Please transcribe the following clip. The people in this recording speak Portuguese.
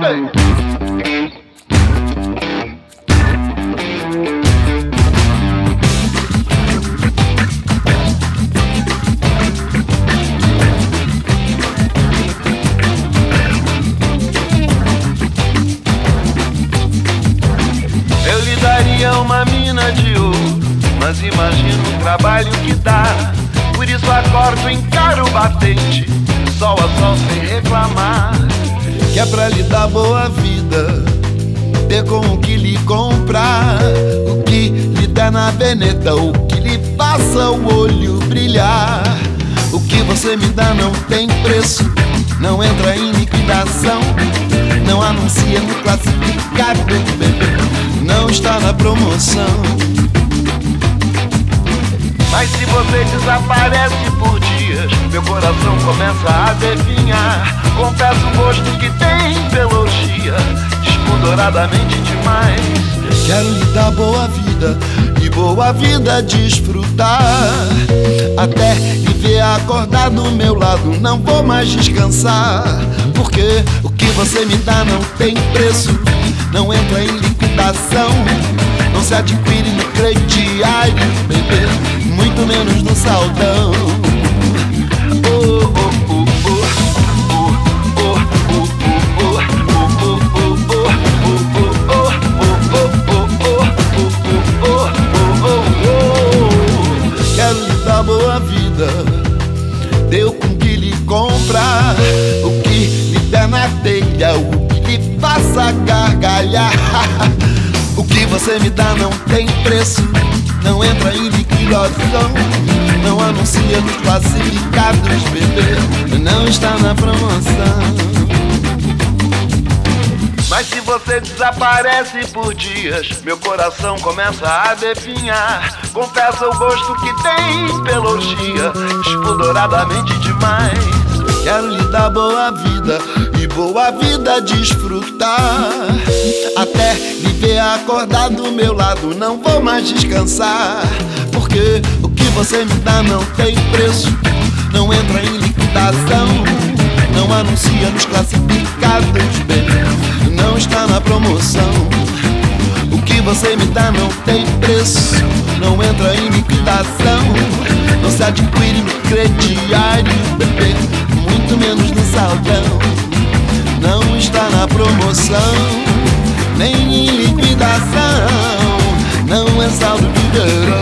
Eu lhe daria uma mina de ouro, mas imagino o trabalho que dá. Por isso acordo, encaro o batente, sol a sol sem reclamar. Pra lhe dar boa vida. Ter com o que lhe comprar, o que lhe der na veneta, o que lhe faça o olho brilhar. O que você me dá não tem preço, não entra em liquidação, não anuncia no classificado, não está na promoção. Mas se você desaparece por dias, meu coração começa a definhar. Confesso o gosto que tem despudoradamente demais. Quero lhe dar boa vida e boa vida desfrutar. Até lhe ver acordar do meu lado, não vou mais descansar. Porque o que você me dá não tem preço, não entra em liquidação. Não se adquire no crediário, bebê, deu com que lhe comprar, o que lhe der na telha, o que lhe faça gargalhar. O que você me dá não tem preço, não entra em liquidação, não anuncia nos classificados, bebê, não está na promoção. Mas se você desaparece por dias, meu coração começa a definhar. Confessa o gosto que tem pela orgia, espudoradamente demais. Quero lhe dar boa vida e boa vida desfrutar. Até lhe ver acordar do meu lado, não vou mais descansar. Porque o que você me dá não tem preço, não entra em liquidação. Não anuncia nos classificados, baby, não está na promoção. O que você me dá não tem preço, não entra em liquidação. Não se adquire no crediário, bebê Muito menos no saldão. Não está na promoção Nem em liquidação. Não é saldo de verão